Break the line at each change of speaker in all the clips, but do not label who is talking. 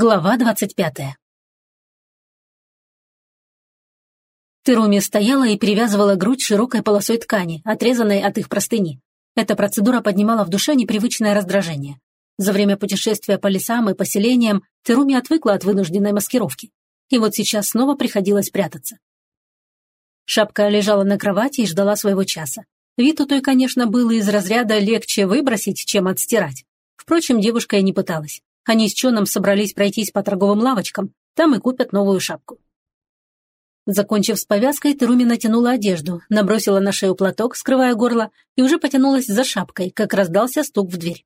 Глава двадцать пятая Теруми стояла и перевязывала грудь широкой полосой ткани, отрезанной от их простыни. Эта процедура поднимала в душе непривычное раздражение. За время путешествия по лесам и поселениям Теруми отвыкла от вынужденной маскировки. И вот сейчас снова приходилось прятаться. Шапка лежала на кровати и ждала своего часа. Вид у той, конечно, был из разряда легче выбросить, чем отстирать. Впрочем, девушка и не пыталась. Они с Чоном собрались пройтись по торговым лавочкам, там и купят новую шапку. Закончив с повязкой, Теруми натянула одежду, набросила на шею платок, скрывая горло, и уже потянулась за шапкой, как раздался стук в дверь.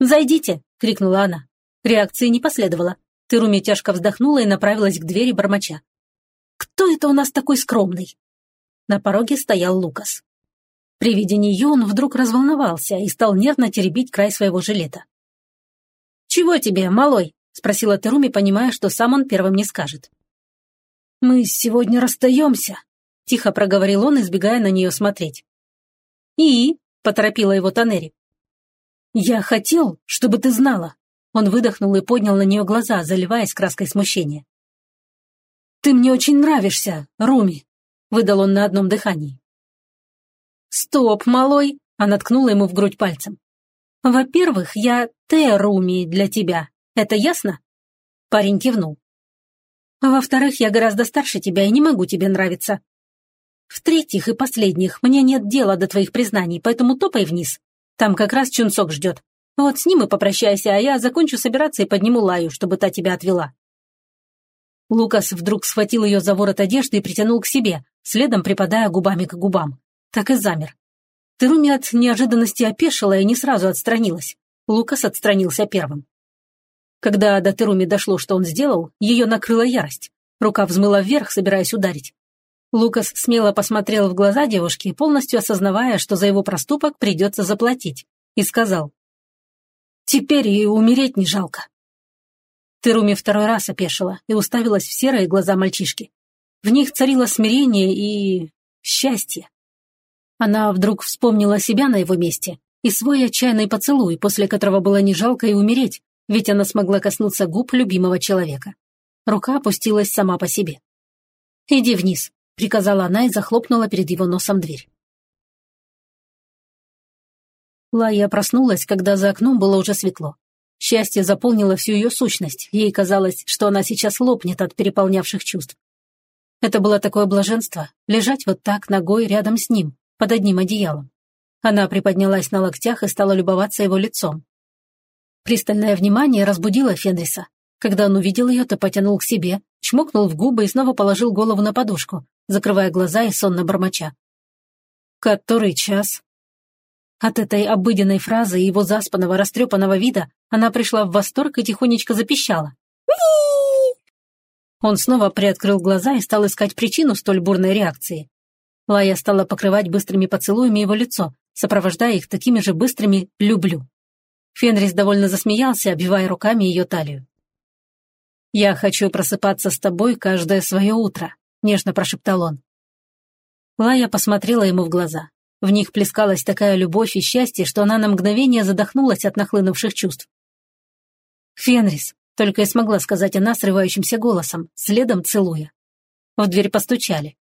«Зайдите!» — крикнула она. Реакции не последовало. Теруми тяжко вздохнула и направилась к двери бормоча. «Кто это у нас такой скромный?» На пороге стоял Лукас. При виде нее он вдруг разволновался и стал нервно теребить край своего жилета. «Чего тебе, малой?» — спросила Теруми, понимая, что сам он первым не скажет. «Мы сегодня расстаемся», — тихо проговорил он, избегая на нее смотреть. «И?» — поторопила его Танери. «Я хотел, чтобы ты знала». Он выдохнул и поднял на нее глаза, заливаясь краской смущения. «Ты мне очень нравишься, Руми», — выдал он на одном дыхании. «Стоп, малой!» — она ткнула ему в грудь пальцем. «Во-первых, я Те-Руми для тебя. Это ясно?» Парень кивнул. Во-вторых, я гораздо старше тебя и не могу тебе нравиться. В-третьих и последних, мне нет дела до твоих признаний, поэтому топай вниз. Там как раз Чунцок ждет. Вот с ним и попрощайся, а я закончу собираться и подниму Лаю, чтобы та тебя отвела». Лукас вдруг схватил ее за ворот одежды и притянул к себе, следом припадая губами к губам. Так и замер. Теруми от неожиданности опешила и не сразу отстранилась. Лукас отстранился первым. Когда до Теруми дошло, что он сделал, ее накрыла ярость. Рука взмыла вверх, собираясь ударить. Лукас смело посмотрел в глаза девушки, полностью осознавая, что за его проступок придется заплатить, и сказал. «Теперь и умереть не жалко». Теруми второй раз опешила и уставилась в серые глаза мальчишки. В них царило смирение и... счастье. Она вдруг вспомнила себя на его месте и свой отчаянный поцелуй, после которого было не жалко и умереть, ведь она смогла коснуться губ любимого человека. Рука опустилась сама по себе. «Иди вниз», — приказала она и захлопнула перед его носом дверь. Лая проснулась, когда за окном было уже светло. Счастье заполнило всю ее сущность, ей казалось, что она сейчас лопнет от переполнявших чувств. Это было такое блаженство — лежать вот так ногой рядом с ним, под одним одеялом. Она приподнялась на локтях и стала любоваться его лицом. Пристальное внимание разбудило Фенриса. Когда он увидел ее, то потянул к себе, чмокнул в губы и снова положил голову на подушку, закрывая глаза и сонно бормоча. «Который час?» От этой обыденной фразы и его заспанного, растрепанного вида она пришла в восторг и тихонечко запищала. Он снова приоткрыл глаза и стал искать причину столь бурной реакции. Лая стала покрывать быстрыми поцелуями его лицо, сопровождая их такими же быстрыми «люблю». Фенрис довольно засмеялся, обвивая руками ее талию. «Я хочу просыпаться с тобой каждое свое утро», — нежно прошептал он. Лая посмотрела ему в глаза. В них плескалась такая любовь и счастье, что она на мгновение задохнулась от нахлынувших чувств. «Фенрис», — только и смогла сказать она срывающимся голосом, следом целуя. В дверь постучали.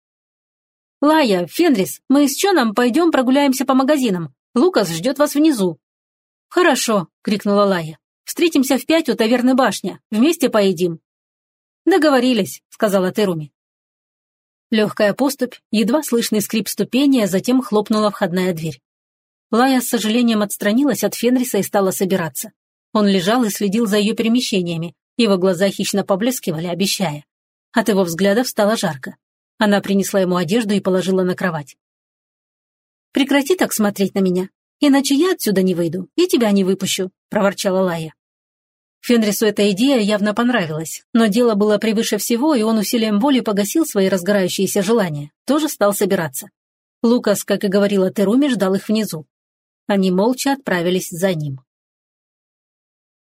«Лая, Фенрис, мы с Чоном пойдем прогуляемся по магазинам. Лукас ждет вас внизу», «Хорошо», — крикнула Лая. «Встретимся в пять у таверны башня. Вместе поедим». «Договорились», — сказала Теруми. Легкая поступь, едва слышный скрип ступени, а затем хлопнула входная дверь. Лая с сожалением отстранилась от Фенриса и стала собираться. Он лежал и следил за ее перемещениями, его глаза хищно поблескивали, обещая. От его взглядов стало жарко. Она принесла ему одежду и положила на кровать. «Прекрати так смотреть на меня», Иначе я отсюда не выйду и тебя не выпущу», – проворчала Лая. Фенрису эта идея явно понравилась, но дело было превыше всего, и он усилием воли погасил свои разгорающиеся желания, тоже стал собираться. Лукас, как и говорила Теруми, ждал их внизу. Они молча отправились за ним.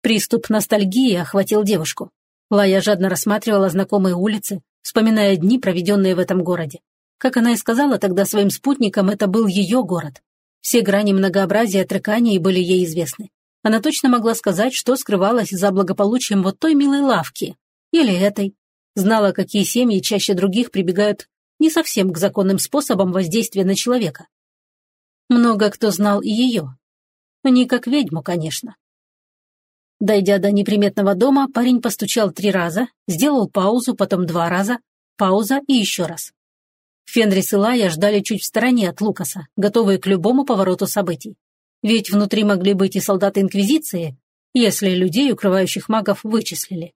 Приступ ностальгии охватил девушку. Лая жадно рассматривала знакомые улицы, вспоминая дни, проведенные в этом городе. Как она и сказала тогда своим спутникам, это был ее город. Все грани многообразия Трекании были ей известны. Она точно могла сказать, что скрывалось за благополучием вот той милой лавки. Или этой. Знала, какие семьи чаще других прибегают не совсем к законным способам воздействия на человека. Много кто знал и ее. Не как ведьму, конечно. Дойдя до неприметного дома, парень постучал три раза, сделал паузу, потом два раза, пауза и еще раз. Фенрис и Лая ждали чуть в стороне от Лукаса, готовые к любому повороту событий. Ведь внутри могли быть и солдаты Инквизиции, если людей, укрывающих магов, вычислили.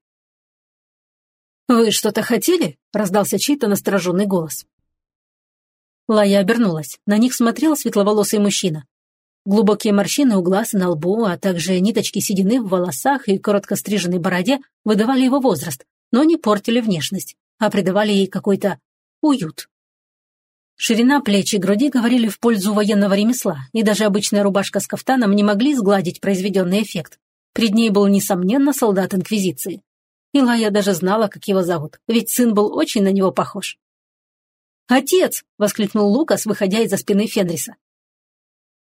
«Вы что-то хотели?» – раздался чей-то настороженный голос. Лая обернулась. На них смотрел светловолосый мужчина. Глубокие морщины у глаз и на лбу, а также ниточки седины в волосах и коротко стриженной бороде выдавали его возраст, но не портили внешность, а придавали ей какой-то уют. Ширина плеч и груди говорили в пользу военного ремесла, и даже обычная рубашка с кафтаном не могли сгладить произведенный эффект. Перед ней был, несомненно, солдат Инквизиции. Илая даже знала, как его зовут, ведь сын был очень на него похож. «Отец!» — воскликнул Лукас, выходя из-за спины Фенриса.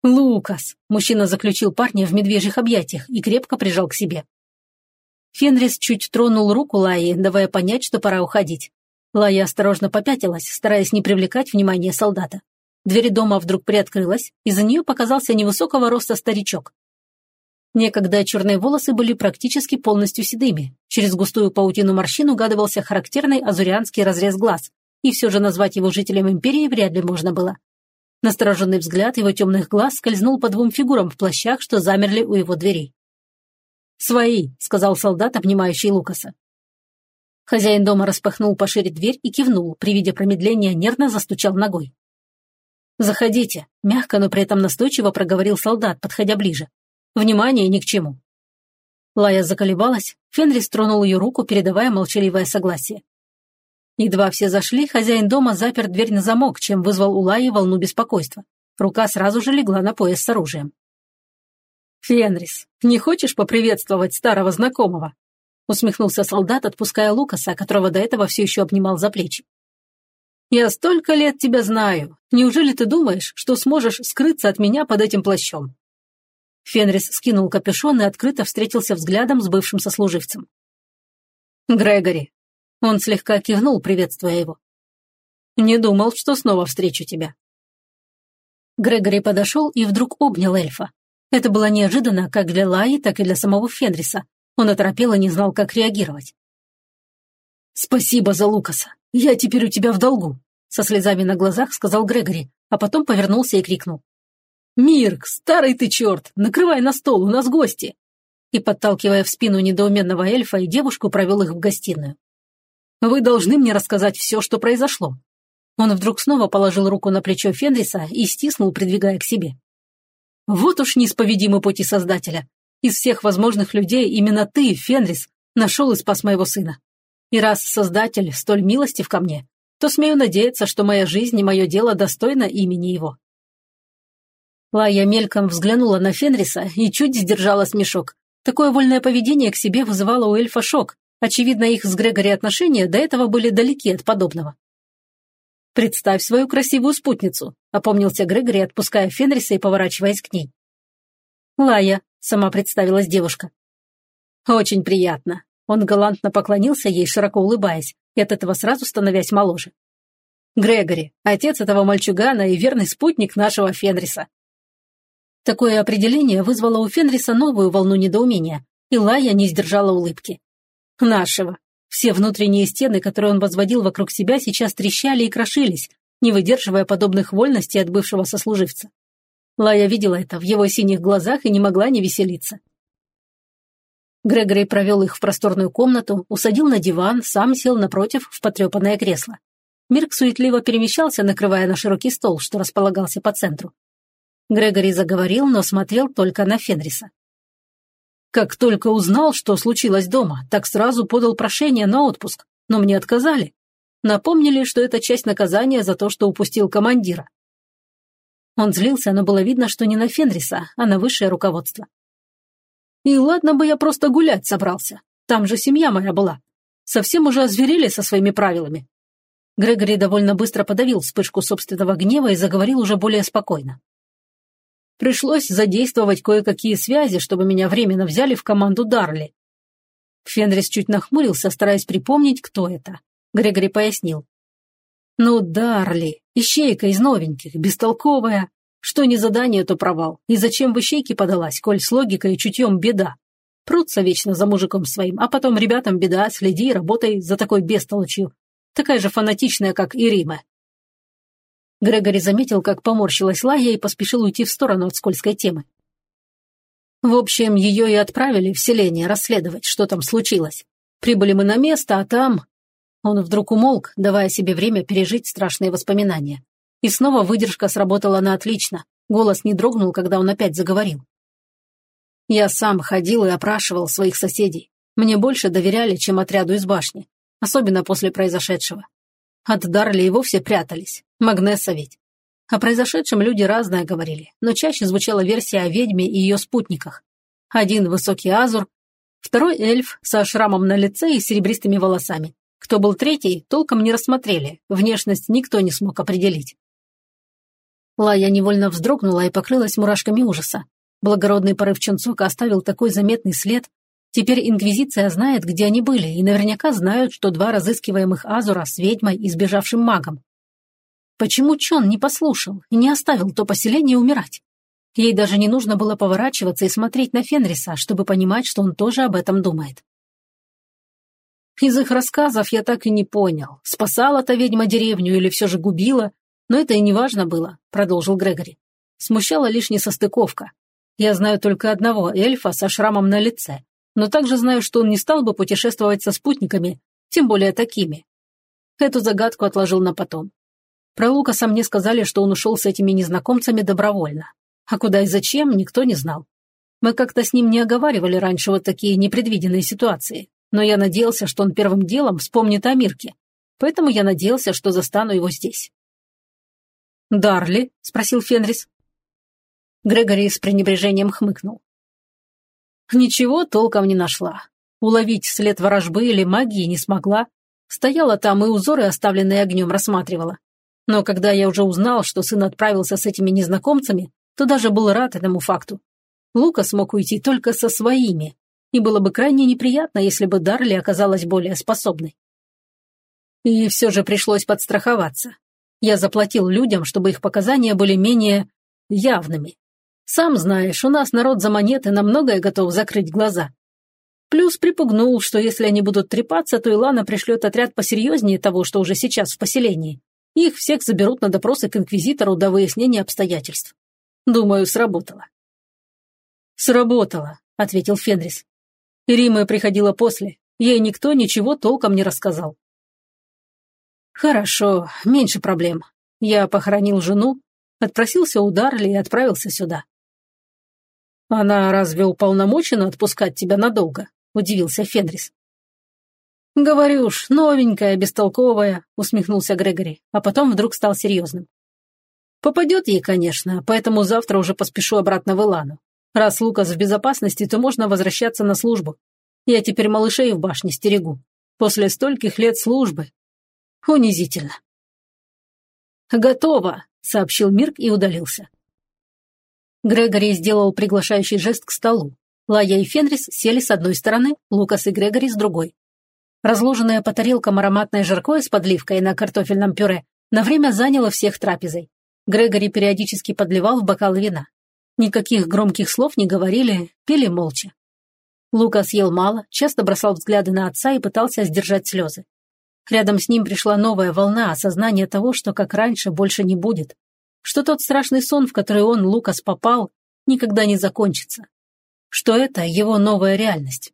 «Лукас!» — мужчина заключил парня в медвежьих объятиях и крепко прижал к себе. Фенрис чуть тронул руку Лаи, давая понять, что пора уходить. Лая осторожно попятилась, стараясь не привлекать внимание солдата. Дверь дома вдруг приоткрылась, и за нее показался невысокого роста старичок. Некогда черные волосы были практически полностью седыми. Через густую паутину морщин угадывался характерный азурианский разрез глаз, и все же назвать его жителем империи вряд ли можно было. Настороженный взгляд его темных глаз скользнул по двум фигурам в плащах, что замерли у его дверей. «Свои», — сказал солдат, обнимающий Лукаса. Хозяин дома распахнул пошире дверь и кивнул, при виде промедления нервно застучал ногой. «Заходите», — мягко, но при этом настойчиво проговорил солдат, подходя ближе. «Внимание ни к чему». Лая заколебалась, Фенрис тронул ее руку, передавая молчаливое согласие. Едва все зашли, хозяин дома запер дверь на замок, чем вызвал у Лаи волну беспокойства. Рука сразу же легла на пояс с оружием. «Фенрис, не хочешь поприветствовать старого знакомого?» усмехнулся солдат, отпуская Лукаса, которого до этого все еще обнимал за плечи. «Я столько лет тебя знаю. Неужели ты думаешь, что сможешь скрыться от меня под этим плащом?» Фенрис скинул капюшон и открыто встретился взглядом с бывшим сослуживцем. «Грегори». Он слегка кивнул, приветствуя его. «Не думал, что снова встречу тебя». Грегори подошел и вдруг обнял эльфа. Это было неожиданно как для Лаи, так и для самого Фенриса, он оторопел и не знал, как реагировать. «Спасибо за Лукаса. Я теперь у тебя в долгу», — со слезами на глазах сказал Грегори, а потом повернулся и крикнул. «Мирк, старый ты черт! Накрывай на стол, у нас гости!» И, подталкивая в спину недоуменного эльфа и девушку, провел их в гостиную. «Вы должны мне рассказать все, что произошло». Он вдруг снова положил руку на плечо Фенриса и стиснул, придвигая к себе. «Вот уж неисповедимы пути Создателя. Из всех возможных людей именно ты, Фенрис, нашел и спас моего сына. И раз Создатель столь милостив ко мне, то смею надеяться, что моя жизнь и мое дело достойно имени его». Лая мельком взглянула на Фенриса и чуть сдержала смешок. Такое вольное поведение к себе вызывало у эльфа шок. Очевидно, их с Грегори отношения до этого были далеки от подобного. «Представь свою красивую спутницу», — опомнился Грегори, отпуская Фенриса и поворачиваясь к ней. «Лая», сама представилась девушка. «Очень приятно». Он галантно поклонился ей, широко улыбаясь, и от этого сразу становясь моложе. «Грегори, отец этого мальчугана и верный спутник нашего Фенриса». Такое определение вызвало у Фенриса новую волну недоумения, и Лая не сдержала улыбки. «Нашего». Все внутренние стены, которые он возводил вокруг себя, сейчас трещали и крошились, не выдерживая подобных вольностей от бывшего сослуживца. Лая видела это в его синих глазах и не могла не веселиться. Грегори провел их в просторную комнату, усадил на диван, сам сел напротив в потрепанное кресло. Мирк суетливо перемещался, накрывая на широкий стол, что располагался по центру. Грегори заговорил, но смотрел только на Фенриса. Как только узнал, что случилось дома, так сразу подал прошение на отпуск, но мне отказали. Напомнили, что это часть наказания за то, что упустил командира. Он злился, но было видно, что не на Фенриса, а на высшее руководство. И ладно бы я просто гулять собрался. Там же семья моя была. Совсем уже озверели со своими правилами. Грегори довольно быстро подавил вспышку собственного гнева и заговорил уже более спокойно. Пришлось задействовать кое-какие связи, чтобы меня временно взяли в команду Дарли. Фенрис чуть нахмурился, стараясь припомнить, кто это. Грегори пояснил. «Ну, Дарли, ищейка из новеньких, бестолковая. Что не задание, то провал. И зачем в ищейки подалась, коль с логикой и чутьем беда? Прутся вечно за мужиком своим, а потом ребятам беда, следи, работай за такой бестолочью. Такая же фанатичная, как и Рима. Грегори заметил, как поморщилась Лая и поспешил уйти в сторону от скользкой темы. В общем, ее и отправили в селение расследовать, что там случилось. Прибыли мы на место, а там... Он вдруг умолк, давая себе время пережить страшные воспоминания. И снова выдержка сработала на отлично. Голос не дрогнул, когда он опять заговорил. Я сам ходил и опрашивал своих соседей. Мне больше доверяли, чем отряду из башни. Особенно после произошедшего. От Дарли и вовсе прятались. Магнесса ведь. О произошедшем люди разное говорили, но чаще звучала версия о ведьме и ее спутниках. Один высокий азур, второй эльф со шрамом на лице и серебристыми волосами. Кто был третий, толком не рассмотрели, внешность никто не смог определить. Лая невольно вздрогнула и покрылась мурашками ужаса. Благородный порыв Чунцока оставил такой заметный след. Теперь Инквизиция знает, где они были, и наверняка знают, что два разыскиваемых Азура с ведьмой и сбежавшим магом. Почему Чон не послушал и не оставил то поселение умирать? Ей даже не нужно было поворачиваться и смотреть на Фенриса, чтобы понимать, что он тоже об этом думает. Из их рассказов я так и не понял, спасала-то ведьма деревню или все же губила, но это и не важно было, продолжил Грегори. Смущала лишь несостыковка. Я знаю только одного эльфа со шрамом на лице, но также знаю, что он не стал бы путешествовать со спутниками, тем более такими. Эту загадку отложил на потом. Про Лукаса мне сказали, что он ушел с этими незнакомцами добровольно. А куда и зачем, никто не знал. Мы как-то с ним не оговаривали раньше вот такие непредвиденные ситуации, но я надеялся, что он первым делом вспомнит о Мирке, поэтому я надеялся, что застану его здесь. «Дарли?» – спросил Фенрис. Грегори с пренебрежением хмыкнул. Ничего толком не нашла. Уловить след ворожбы или магии не смогла. Стояла там и узоры, оставленные огнем, рассматривала. Но когда я уже узнал, что сын отправился с этими незнакомцами, то даже был рад этому факту. Лука смог уйти только со своими, и было бы крайне неприятно, если бы Дарли оказалась более способной. И все же пришлось подстраховаться. Я заплатил людям, чтобы их показания были менее явными. Сам знаешь, у нас народ за монеты на многое готов закрыть глаза. Плюс припугнул, что если они будут трепаться, то Илана пришлет отряд посерьезнее того, что уже сейчас в поселении. Их всех заберут на допросы к инквизитору до выяснения обстоятельств. Думаю, сработало. «Сработало», — ответил Фенрис. Рима приходила после. Ей никто ничего толком не рассказал. «Хорошо, меньше проблем. Я похоронил жену, отпросился у Дарли и отправился сюда. «Она разве уполномочена отпускать тебя надолго?» – удивился Фенрис. «Говорю ж, новенькая, бестолковая», – усмехнулся Грегори, а потом вдруг стал серьезным. «Попадет ей, конечно, поэтому завтра уже поспешу обратно в Илану. Раз Лукас в безопасности, то можно возвращаться на службу. Я теперь малышей в башне стерегу. После стольких лет службы. Унизительно». «Готово», – сообщил Мирк и удалился. Грегори сделал приглашающий жест к столу. Лая и Фенрис сели с одной стороны, Лукас и Грегори с другой. Разложенное по тарелкам ароматное жаркое с подливкой на картофельном пюре на время заняло всех трапезой. Грегори периодически подливал в бокал вина. Никаких громких слов не говорили, пили молча. Лукас ел мало, часто бросал взгляды на отца и пытался сдержать слезы. Рядом с ним пришла новая волна осознания того, что как раньше больше не будет что тот страшный сон, в который он, Лукас, попал, никогда не закончится. Что это его новая реальность.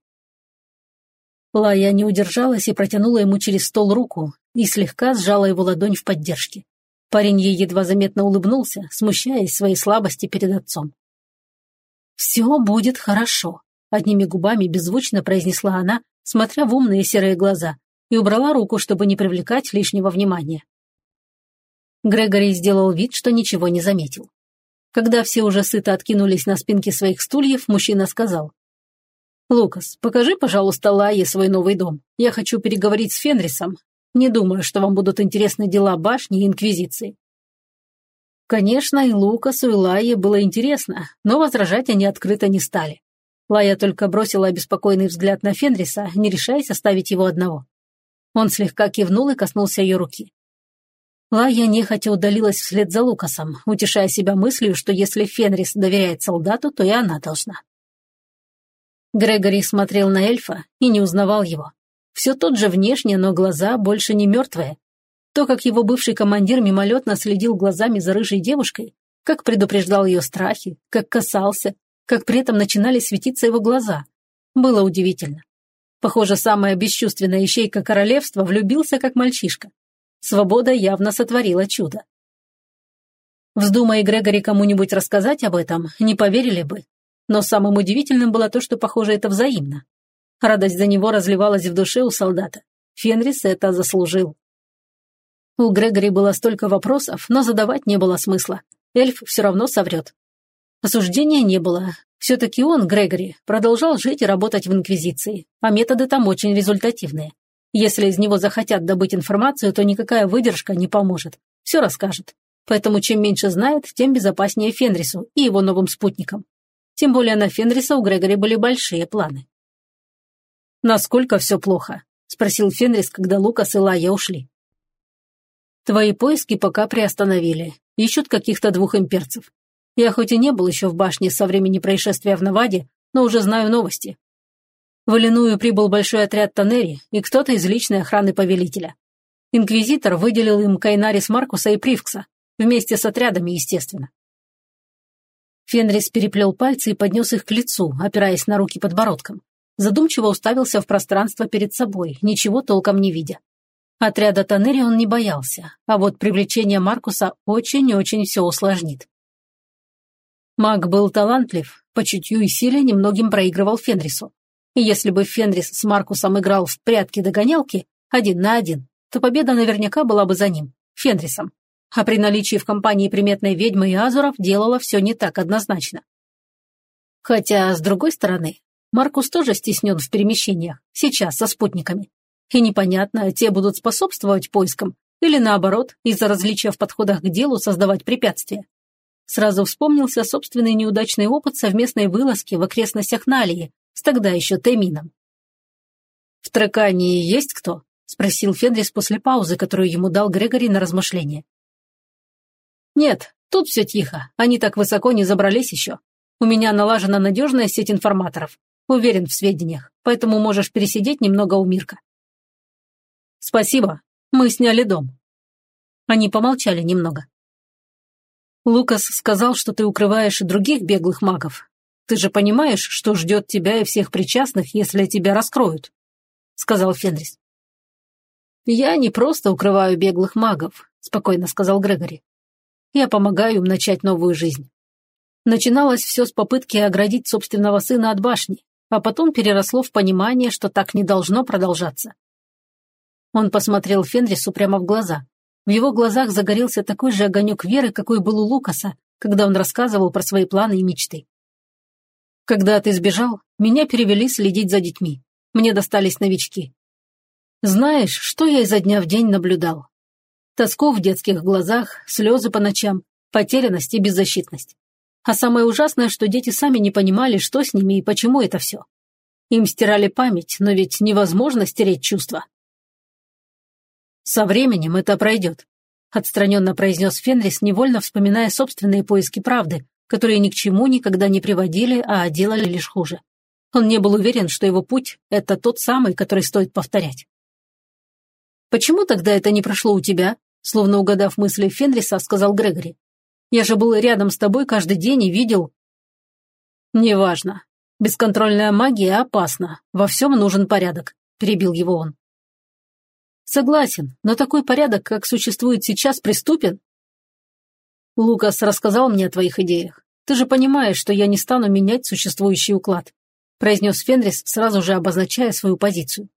Лая не удержалась и протянула ему через стол руку и слегка сжала его ладонь в поддержке. Парень ей едва заметно улыбнулся, смущаясь своей слабости перед отцом. «Все будет хорошо», — одними губами беззвучно произнесла она, смотря в умные серые глаза, и убрала руку, чтобы не привлекать лишнего внимания. Грегори сделал вид, что ничего не заметил. Когда все уже сыто откинулись на спинки своих стульев, мужчина сказал. «Лукас, покажи, пожалуйста, Лайе свой новый дом. Я хочу переговорить с Фенрисом. Не думаю, что вам будут интересны дела башни и Инквизиции». Конечно, и Лукасу, и Лайе было интересно, но возражать они открыто не стали. Лая только бросила обеспокоенный взгляд на Фенриса, не решаясь оставить его одного. Он слегка кивнул и коснулся ее руки. Лая нехотя удалилась вслед за Лукасом, утешая себя мыслью, что если Фенрис доверяет солдату, то и она должна. Грегори смотрел на эльфа и не узнавал его. Все тот же внешне, но глаза больше не мертвые. То, как его бывший командир мимолетно следил глазами за рыжей девушкой, как предупреждал ее страхи, как касался, как при этом начинали светиться его глаза, было удивительно. Похоже, самая бесчувственная ищейка королевства влюбился как мальчишка. Свобода явно сотворила чудо. Вздумай Грегори кому-нибудь рассказать об этом, не поверили бы. Но самым удивительным было то, что, похоже, это взаимно. Радость за него разливалась в душе у солдата. Фенрис это заслужил. У Грегори было столько вопросов, но задавать не было смысла. Эльф все равно соврет. Осуждения не было. Все-таки он, Грегори, продолжал жить и работать в Инквизиции, а методы там очень результативные. Если из него захотят добыть информацию, то никакая выдержка не поможет. Все расскажет. Поэтому чем меньше знает, тем безопаснее Фенрису и его новым спутникам. Тем более на Фенриса у Грегори были большие планы. «Насколько все плохо?» – спросил Фенрис, когда Лукас и Лая ушли. «Твои поиски пока приостановили. Ищут каких-то двух имперцев. Я хоть и не был еще в башне со времени происшествия в Наваде, но уже знаю новости. В Иллиную прибыл большой отряд Танери и кто-то из личной охраны повелителя. Инквизитор выделил им Кайнарис Маркуса и Привкса, вместе с отрядами, естественно. Фенрис переплел пальцы и поднес их к лицу, опираясь на руки подбородком. Задумчиво уставился в пространство перед собой, ничего толком не видя. Отряда Танери он не боялся, а вот привлечение Маркуса очень-очень все усложнит. Маг был талантлив, по чутью и силе немногим проигрывал Фенрису. И если бы Фенрис с Маркусом играл в прятки-догонялки один на один, то победа наверняка была бы за ним, Фенрисом. А при наличии в компании приметной ведьмы и Азуров делала все не так однозначно. Хотя, с другой стороны, Маркус тоже стеснен в перемещениях, сейчас со спутниками. И непонятно, те будут способствовать поискам или наоборот, из-за различия в подходах к делу создавать препятствия. Сразу вспомнился собственный неудачный опыт совместной вылазки в окрестностях Налии с тогда еще Темином. «В Тракании есть кто?» – спросил Фенрис после паузы, которую ему дал Грегори на размышление. «Нет, тут все тихо, они так высоко не забрались еще. У меня налажена надежная сеть информаторов. Уверен в сведениях, поэтому можешь пересидеть немного у Мирка». «Спасибо, мы сняли дом». Они помолчали немного. Лукас сказал, что ты укрываешь других беглых магов. Ты же понимаешь, что ждет тебя и всех причастных, если тебя раскроют?» — сказал Фенрис. «Я не просто укрываю беглых магов», — спокойно сказал Грегори. «Я помогаю им начать новую жизнь. Начиналось все с попытки оградить собственного сына от башни, а потом переросло в понимание, что так не должно продолжаться». Он посмотрел Фенрису прямо в глаза. В его глазах загорелся такой же огонек веры, какой был у Лукаса, когда он рассказывал про свои планы и мечты. «Когда ты сбежал, меня перевели следить за детьми. Мне достались новички. Знаешь, что я изо дня в день наблюдал? Тоску в детских глазах, слезы по ночам, потерянность и беззащитность. А самое ужасное, что дети сами не понимали, что с ними и почему это все. Им стирали память, но ведь невозможно стереть чувства. «Со временем это пройдет», – отстраненно произнес Фенрис, невольно вспоминая собственные поиски правды, которые ни к чему никогда не приводили, а делали лишь хуже. Он не был уверен, что его путь – это тот самый, который стоит повторять. «Почему тогда это не прошло у тебя?» Словно угадав мысли Фенриса, сказал Грегори. «Я же был рядом с тобой каждый день и видел...» «Неважно. Бесконтрольная магия опасна. Во всем нужен порядок», – перебил его он. Согласен, но такой порядок, как существует сейчас, преступен. Лукас рассказал мне о твоих идеях. Ты же понимаешь, что я не стану менять существующий уклад, произнес Фенрис, сразу же обозначая свою позицию.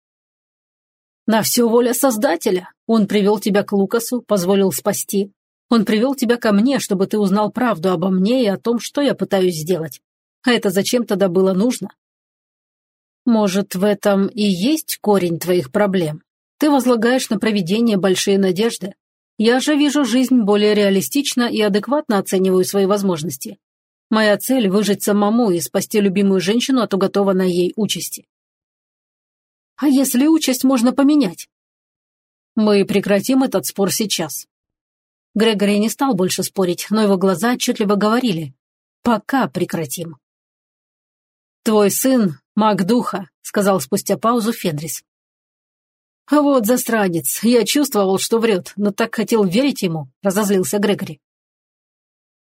На все воля Создателя. Он привел тебя к Лукасу, позволил спасти. Он привел тебя ко мне, чтобы ты узнал правду обо мне и о том, что я пытаюсь сделать. А это зачем тогда было нужно? Может, в этом и есть корень твоих проблем? Ты возлагаешь на провидение большие надежды. Я же вижу жизнь более реалистично и адекватно оцениваю свои возможности. Моя цель – выжить самому и спасти любимую женщину от уготованной ей участи. А если участь можно поменять? Мы прекратим этот спор сейчас. Грегори не стал больше спорить, но его глаза отчетливо говорили. Пока прекратим. Твой сын – маг духа, сказал спустя паузу Федрис. «А вот засранец. Я чувствовал, что врет, но так хотел верить ему», – разозлился Грегори.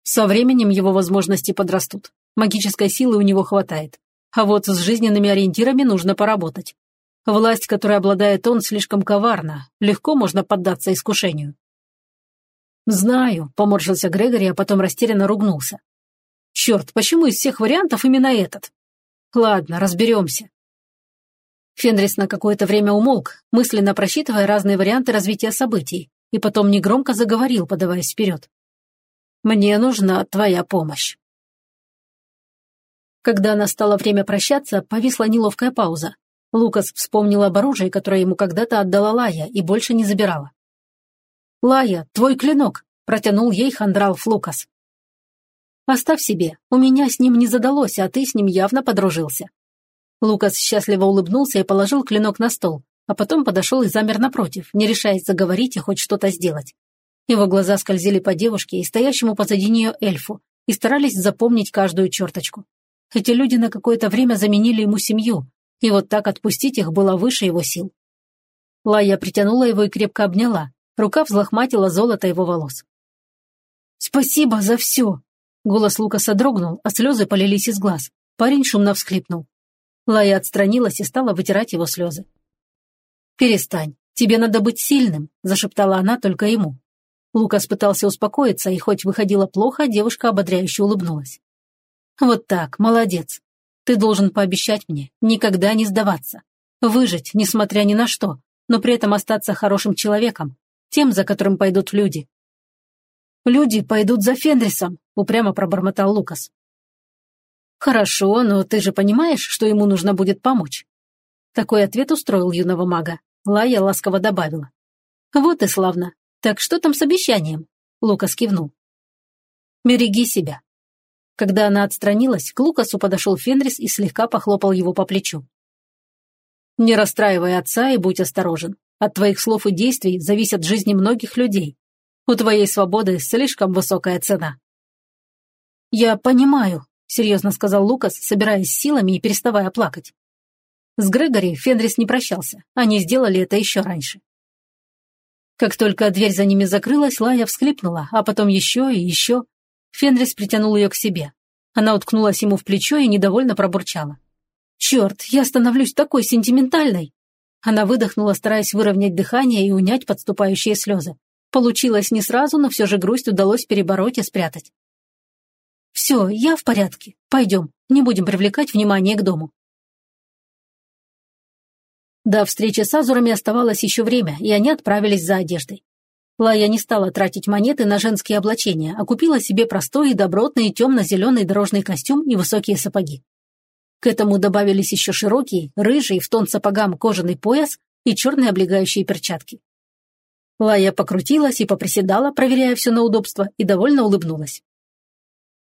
Со временем его возможности подрастут. Магической силы у него хватает. А вот с жизненными ориентирами нужно поработать. Власть, которой обладает он, слишком коварна. Легко можно поддаться искушению. «Знаю», – поморщился Грегори, а потом растерянно ругнулся. «Черт, почему из всех вариантов именно этот?» «Ладно, разберемся. Фенрис на какое-то время умолк, мысленно просчитывая разные варианты развития событий, и потом негромко заговорил, подаваясь вперед. «Мне нужна твоя помощь». Когда настало время прощаться, повисла неловкая пауза. Лукас вспомнил об оружии, которое ему когда-то отдала Лая, и больше не забирала. «Лая, твой клинок!» – протянул ей Хандралф Лукас. «Оставь себе, у меня с ним не задалось, а ты с ним явно подружился. Лукас счастливо улыбнулся и положил клинок на стол, а потом подошел и замер напротив, не решаясь заговорить и хоть что-то сделать. Его глаза скользили по девушке и стоящему позади нее эльфу и старались запомнить каждую черточку. Эти люди на какое-то время заменили ему семью, и вот так отпустить их было выше его сил. Лая притянула его и крепко обняла, рука взлохматила золото его волос. «Спасибо за все!» Голос Лукаса дрогнул, а слезы полились из глаз. Парень шумно всхлипнул. Лая отстранилась и стала вытирать его слезы. «Перестань, тебе надо быть сильным», – зашептала она только ему. Лукас пытался успокоиться, и хоть выходило плохо, девушка ободряюще улыбнулась. «Вот так, молодец. Ты должен пообещать мне никогда не сдаваться, выжить, несмотря ни на что, но при этом остаться хорошим человеком, тем, за которым пойдут люди». «Люди пойдут за Фенрисом», – упрямо пробормотал Лукас. «Хорошо, но ты же понимаешь, что ему нужно будет помочь?» Такой ответ устроил юного мага. Лая ласково добавила. «Вот и славно. Так что там с обещанием?» Лукас кивнул. «Береги себя». Когда она отстранилась, к Лукасу подошел Фенрис и слегка похлопал его по плечу. «Не расстраивай отца и будь осторожен. От твоих слов и действий зависят жизни многих людей. У твоей свободы слишком высокая цена». «Я понимаю», серьезно сказал Лукас, собираясь силами и переставая плакать. С Грегори Фенрис не прощался, они сделали это еще раньше. Как только дверь за ними закрылась, Лая всхлипнула, а потом еще и еще. Фенрис притянул ее к себе. Она уткнулась ему в плечо и недовольно пробурчала. «Черт, я становлюсь такой сентиментальной!» Она выдохнула, стараясь выровнять дыхание и унять подступающие слезы. Получилось не сразу, но все же грусть удалось перебороть и спрятать. «Все, я в порядке. Пойдем, не будем привлекать внимание к дому». До встречи с Азурами оставалось еще время, и они отправились за одеждой. Лая не стала тратить монеты на женские облачения, а купила себе простой и добротный темно-зеленый дорожный костюм и высокие сапоги. К этому добавились еще широкий, рыжий, в тон сапогам кожаный пояс и черные облегающие перчатки. Лая покрутилась и поприседала, проверяя все на удобство, и довольно улыбнулась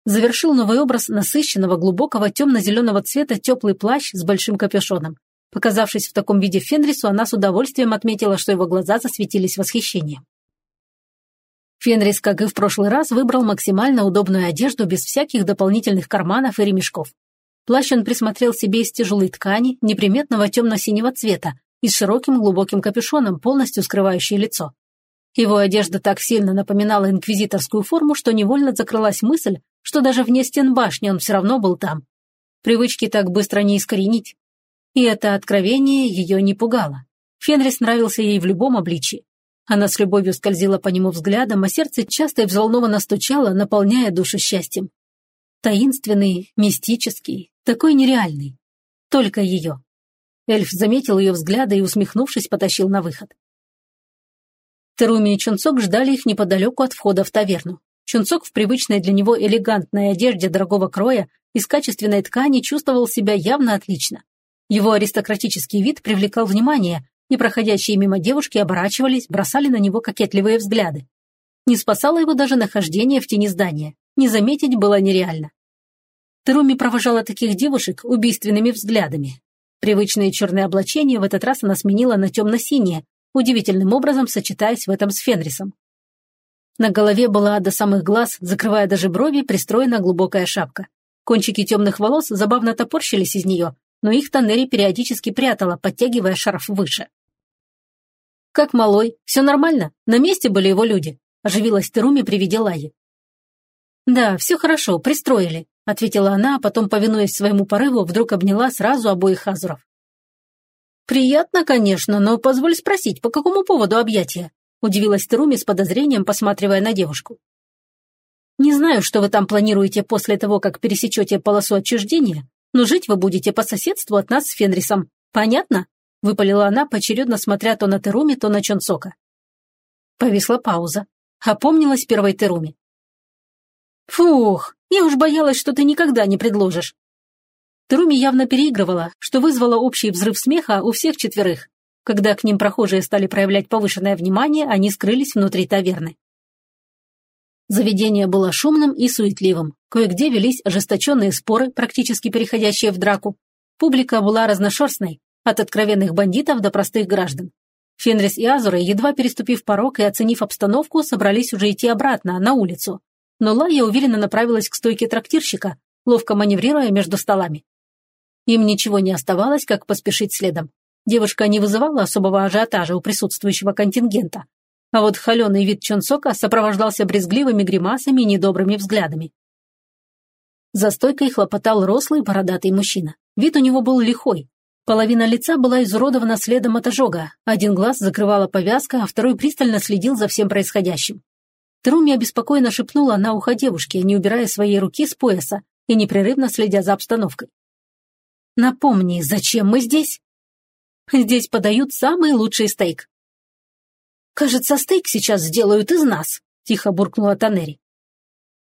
завершил новый образ насыщенного, глубокого, темно-зеленого цвета теплый плащ с большим капюшоном. Показавшись в таком виде Фенрису, она с удовольствием отметила, что его глаза засветились восхищением. Фенрис, как и в прошлый раз, выбрал максимально удобную одежду без всяких дополнительных карманов и ремешков. Плащ он присмотрел себе из тяжелой ткани, неприметного темно-синего цвета и с широким глубоким капюшоном, полностью скрывающий лицо. Его одежда так сильно напоминала инквизиторскую форму, что невольно закрылась мысль, что даже вне стен башни он все равно был там. Привычки так быстро не искоренить. И это откровение ее не пугало. Фенрис нравился ей в любом обличии. Она с любовью скользила по нему взглядом, а сердце часто и взволнованно стучало, наполняя душу счастьем. Таинственный, мистический, такой нереальный. Только ее. Эльф заметил ее взгляды и, усмехнувшись, потащил на выход. Теруми и Чунцок ждали их неподалеку от входа в таверну. Чунцок в привычной для него элегантной одежде дорогого кроя из качественной ткани чувствовал себя явно отлично. Его аристократический вид привлекал внимание, и проходящие мимо девушки оборачивались, бросали на него кокетливые взгляды. Не спасало его даже нахождение в тени здания. Не заметить было нереально. Теруми провожала таких девушек убийственными взглядами. Привычные черные облачения в этот раз она сменила на темно-синие, удивительным образом сочетаясь в этом с Фенрисом. На голове была до самых глаз, закрывая даже брови, пристроена глубокая шапка. Кончики темных волос забавно топорщились из нее, но их Таннери периодически прятала, подтягивая шарф выше. «Как малой? Все нормально? На месте были его люди?» – оживилась Теруми при виде Лаи. «Да, все хорошо, пристроили», – ответила она, а потом, повинуясь своему порыву, вдруг обняла сразу обоих Азуров. «Приятно, конечно, но позволь спросить, по какому поводу объятия?» – удивилась Теруми с подозрением, посматривая на девушку. «Не знаю, что вы там планируете после того, как пересечете полосу отчуждения, но жить вы будете по соседству от нас с Фенрисом. Понятно?» – выпалила она, поочередно смотря то на Теруми, то на Чонсока. Повисла пауза. Опомнилась первой Теруми. «Фух, я уж боялась, что ты никогда не предложишь». Теруми явно переигрывала, что вызвало общий взрыв смеха у всех четверых. Когда к ним прохожие стали проявлять повышенное внимание, они скрылись внутри таверны. Заведение было шумным и суетливым. Кое-где велись ожесточенные споры, практически переходящие в драку. Публика была разношерстной, от откровенных бандитов до простых граждан. Фенрис и Азура, едва переступив порог и оценив обстановку, собрались уже идти обратно, на улицу, но Лая уверенно направилась к стойке трактирщика, ловко маневрируя между столами. Им ничего не оставалось, как поспешить следом. Девушка не вызывала особого ажиотажа у присутствующего контингента. А вот холеный вид Чонсока сопровождался брезгливыми гримасами и недобрыми взглядами. За стойкой хлопотал рослый бородатый мужчина. Вид у него был лихой. Половина лица была изуродована следом от ожога. Один глаз закрывала повязка, а второй пристально следил за всем происходящим. Труми обеспокоенно шепнула на ухо девушке, не убирая своей руки с пояса и непрерывно следя за обстановкой. «Напомни, зачем мы здесь?» «Здесь подают самый лучший стейк». «Кажется, стейк сейчас сделают из нас», – тихо буркнула Танери.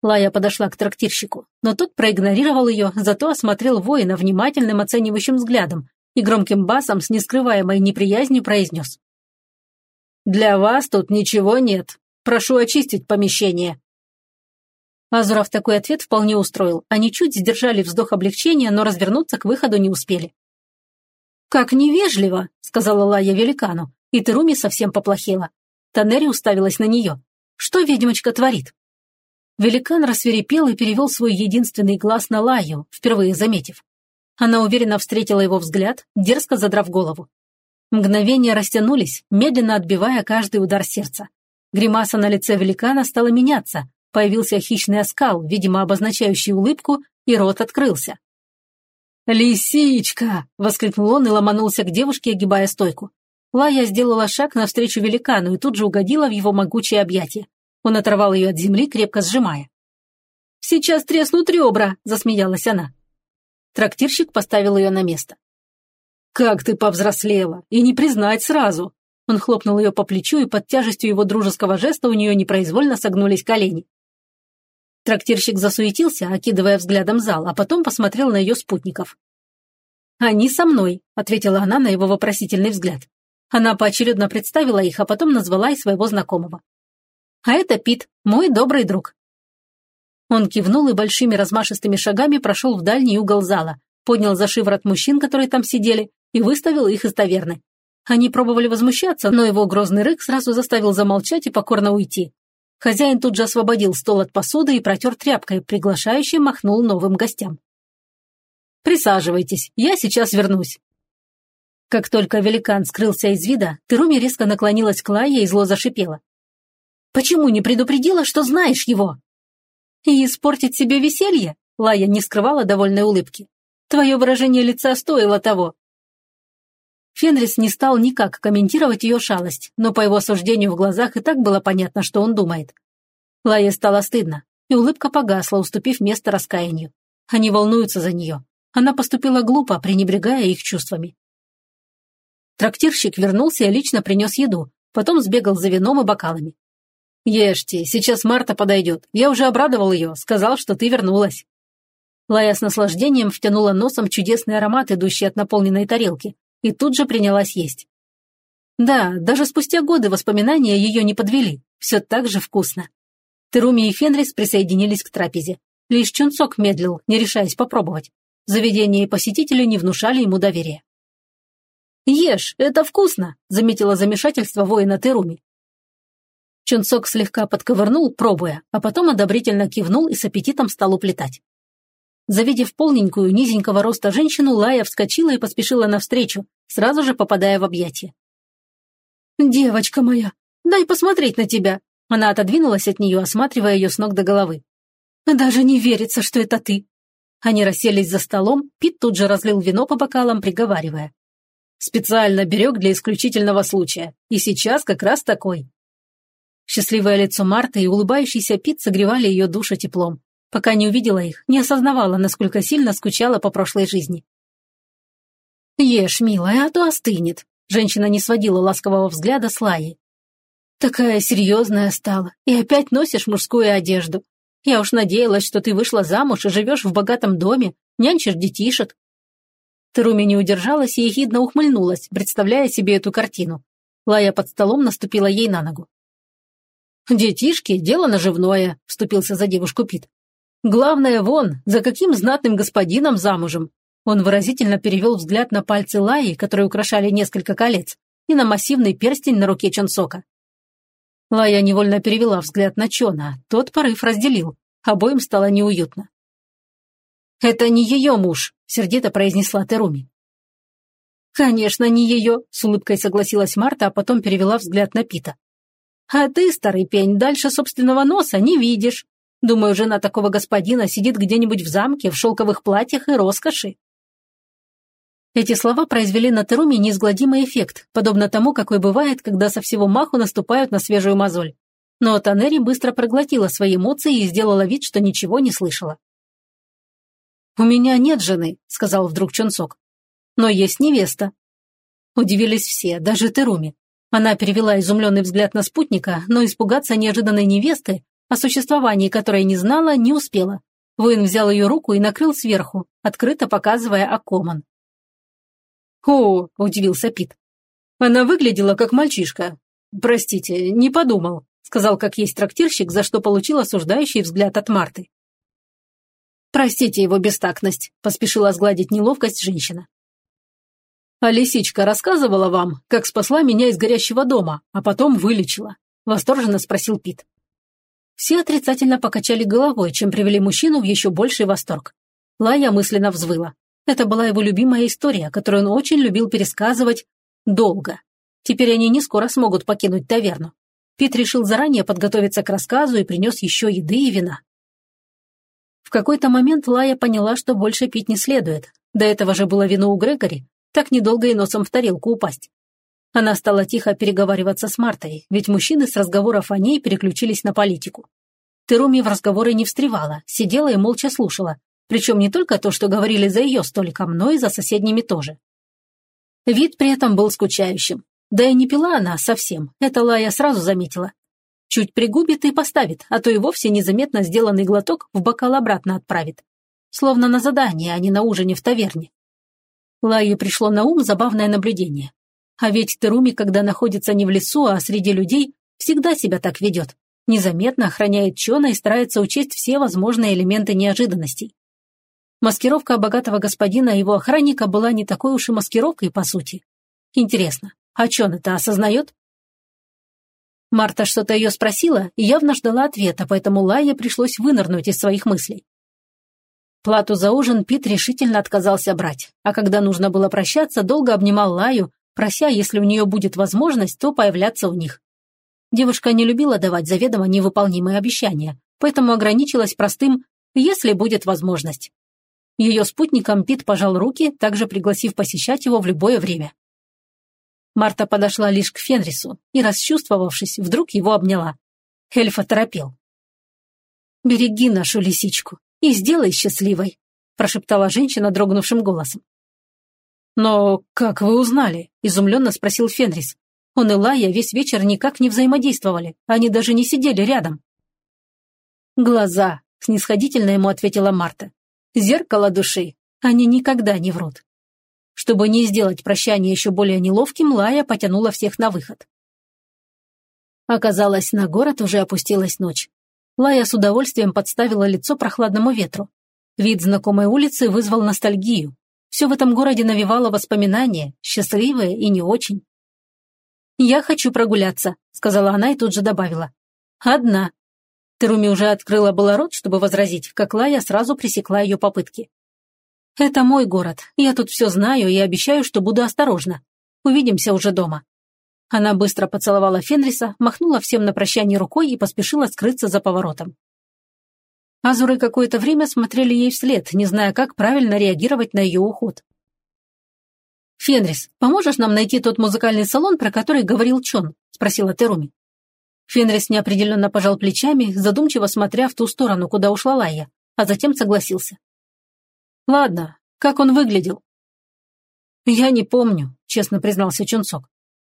Лая подошла к трактирщику, но тот проигнорировал ее, зато осмотрел воина внимательным оценивающим взглядом и громким басом с нескрываемой неприязнью произнес. «Для вас тут ничего нет. Прошу очистить помещение». Азуров такой ответ вполне устроил. Они чуть сдержали вздох облегчения, но развернуться к выходу не успели. «Как невежливо», — сказала Лая великану, и Теруми совсем поплохела. Танери уставилась на нее. «Что ведьмочка творит?» Великан рассверепел и перевел свой единственный глаз на Лаю, впервые заметив. Она уверенно встретила его взгляд, дерзко задрав голову. Мгновения растянулись, медленно отбивая каждый удар сердца. Гримаса на лице великана стала меняться, появился хищный оскал, видимо, обозначающий улыбку, и рот открылся. «Лисичка!» – воскликнул он и ломанулся к девушке, огибая стойку. Лая сделала шаг навстречу великану и тут же угодила в его могучее объятие. Он оторвал ее от земли, крепко сжимая. «Сейчас треснут ребра!» – засмеялась она. Трактирщик поставил ее на место. «Как ты повзрослела! И не признать сразу!» Он хлопнул ее по плечу, и под тяжестью его дружеского жеста у нее непроизвольно согнулись колени. Трактирщик засуетился, окидывая взглядом зал, а потом посмотрел на ее спутников. «Они со мной», — ответила она на его вопросительный взгляд. Она поочередно представила их, а потом назвала и своего знакомого. «А это Пит, мой добрый друг». Он кивнул и большими размашистыми шагами прошел в дальний угол зала, поднял за шиворот мужчин, которые там сидели, и выставил их из таверны. Они пробовали возмущаться, но его грозный рык сразу заставил замолчать и покорно уйти. Хозяин тут же освободил стол от посуды и протер тряпкой, приглашающий махнул новым гостям. «Присаживайтесь, я сейчас вернусь». Как только великан скрылся из вида, Теруми резко наклонилась к Лае и зло зашипела. «Почему не предупредила, что знаешь его?» «И испортить себе веселье?» Лая не скрывала довольной улыбки. «Твое выражение лица стоило того. Фенрис не стал никак комментировать ее шалость, но по его осуждению в глазах и так было понятно, что он думает. Лае стало стыдно, и улыбка погасла, уступив место раскаянию. Они волнуются за нее. Она поступила глупо, пренебрегая их чувствами. Трактирщик вернулся и лично принес еду, потом сбегал за вином и бокалами. «Ешьте, сейчас Марта подойдет. Я уже обрадовал ее, сказал, что ты вернулась». Лая с наслаждением втянула носом чудесный аромат, идущий от наполненной тарелки, и тут же принялась есть. Да, даже спустя годы воспоминания ее не подвели. Все так же вкусно. Теруми и Фенрис присоединились к трапезе. Лишь Чунцок медлил, не решаясь попробовать. Заведение и посетители не внушали ему доверия. «Ешь, это вкусно», – заметила замешательство воина Теруми. Чунцок слегка подковырнул, пробуя, а потом одобрительно кивнул и с аппетитом стал уплетать. Завидев полненькую, низенького роста женщину, Лая вскочила и поспешила навстречу, сразу же попадая в объятия. «Девочка моя, дай посмотреть на тебя!» Она отодвинулась от нее, осматривая ее с ног до головы. «Даже не верится, что это ты!» Они расселись за столом, Пит тут же разлил вино по бокалам, приговаривая. «Специально берег для исключительного случая, и сейчас как раз такой». Счастливое лицо Марты и улыбающийся Пит согревали ее душу теплом. Пока не увидела их, не осознавала, насколько сильно скучала по прошлой жизни. «Ешь, милая, а то остынет», Женщина не сводила ласкового взгляда с Лаи. «Такая серьезная стала, и опять носишь мужскую одежду. Я уж надеялась, что ты вышла замуж и живешь в богатом доме, нянчишь детишек». Теруми не удержалась и ехидно ухмыльнулась, представляя себе эту картину. Лая под столом наступила ей на ногу. «Детишки – дело наживное», – вступился за девушку Пит. «Главное, вон, за каким знатным господином замужем. Он выразительно перевел взгляд на пальцы Лаи, которые украшали несколько колец, и на массивный перстень на руке Чонсока. Лая невольно перевела взгляд на Чона, тот порыв разделил. Обоим стало неуютно. «Это не ее муж», — сердито произнесла Теруми. «Конечно, не ее», — с улыбкой согласилась Марта, а потом перевела взгляд на Пита. «А ты, старый пень, дальше собственного носа не видишь. Думаю, жена такого господина сидит где-нибудь в замке в шелковых платьях и роскоши. Эти слова произвели на Теруми неизгладимый эффект, подобно тому, какой бывает, когда со всего маху наступают на свежую мозоль. Но Танери быстро проглотила свои эмоции и сделала вид, что ничего не слышала. «У меня нет жены», — сказал вдруг Чонсок. «Но есть невеста». Удивились все, даже Теруми. Она перевела изумленный взгляд на спутника, но испугаться неожиданной невесты, о существовании которой не знала, не успела. Воин взял ее руку и накрыл сверху, открыто показывая Акоман. «О!» – удивился Пит. «Она выглядела как мальчишка. Простите, не подумал», – сказал как есть трактирщик, за что получил осуждающий взгляд от Марты. «Простите его бестактность», – поспешила сгладить неловкость женщина. «А лисичка рассказывала вам, как спасла меня из горящего дома, а потом вылечила?» – восторженно спросил Пит. Все отрицательно покачали головой, чем привели мужчину в еще больший восторг. Лая мысленно взвыла. Это была его любимая история, которую он очень любил пересказывать долго. Теперь они не скоро смогут покинуть таверну. Пит решил заранее подготовиться к рассказу и принес еще еды и вина. В какой-то момент Лая поняла, что больше пить не следует. До этого же было вино у Грегори, так недолго и носом в тарелку упасть. Она стала тихо переговариваться с Мартой, ведь мужчины с разговоров о ней переключились на политику. Теруми в разговоры не встревала, сидела и молча слушала, причем не только то, что говорили за ее столиком, но и за соседними тоже. Вид при этом был скучающим. Да и не пила она совсем, это Лая сразу заметила. Чуть пригубит и поставит, а то и вовсе незаметно сделанный глоток в бокал обратно отправит. Словно на задание, а не на ужине в таверне. Лае пришло на ум забавное наблюдение. А ведь Теруми, когда находится не в лесу, а среди людей, всегда себя так ведет. Незаметно охраняет Чона и старается учесть все возможные элементы неожиданностей. Маскировка богатого господина и его охранника была не такой уж и маскировкой, по сути. Интересно, а Чон это осознает? Марта что-то ее спросила и явно ждала ответа, поэтому Лае пришлось вынырнуть из своих мыслей. Плату за ужин Пит решительно отказался брать, а когда нужно было прощаться, долго обнимал Лаю, прося, если у нее будет возможность, то появляться у них. Девушка не любила давать заведомо невыполнимые обещания, поэтому ограничилась простым «если будет возможность». Ее спутникам Пит пожал руки, также пригласив посещать его в любое время. Марта подошла лишь к Фенрису и, расчувствовавшись, вдруг его обняла. Эльф оторопел. «Береги нашу лисичку и сделай счастливой», прошептала женщина дрогнувшим голосом. «Но как вы узнали?» – изумленно спросил Фенрис. Он и Лая весь вечер никак не взаимодействовали, они даже не сидели рядом. «Глаза», – снисходительно ему ответила Марта. Зеркало души. Они никогда не врут. Чтобы не сделать прощание еще более неловким, Лая потянула всех на выход. Оказалось, на город уже опустилась ночь. Лая с удовольствием подставила лицо прохладному ветру. Вид знакомой улицы вызвал ностальгию. Все в этом городе навевало воспоминания, счастливые и не очень. «Я хочу прогуляться», — сказала она и тут же добавила. «Одна». Теруми уже открыла было рот, чтобы возразить, как Лая сразу пресекла ее попытки. «Это мой город. Я тут все знаю и обещаю, что буду осторожна. Увидимся уже дома». Она быстро поцеловала Фенриса, махнула всем на прощание рукой и поспешила скрыться за поворотом. Азуры какое-то время смотрели ей вслед, не зная, как правильно реагировать на ее уход. «Фенрис, поможешь нам найти тот музыкальный салон, про который говорил Чон?» – спросила Теруми. Фенрис неопределенно пожал плечами, задумчиво смотря в ту сторону, куда ушла Лайя, а затем согласился. «Ладно, как он выглядел?» «Я не помню», – честно признался Чунцок.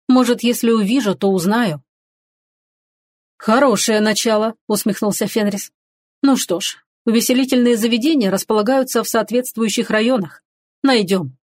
«Может, если увижу, то узнаю». «Хорошее начало», – усмехнулся Фенрис. «Ну что ж, увеселительные заведения располагаются в соответствующих районах. Найдем».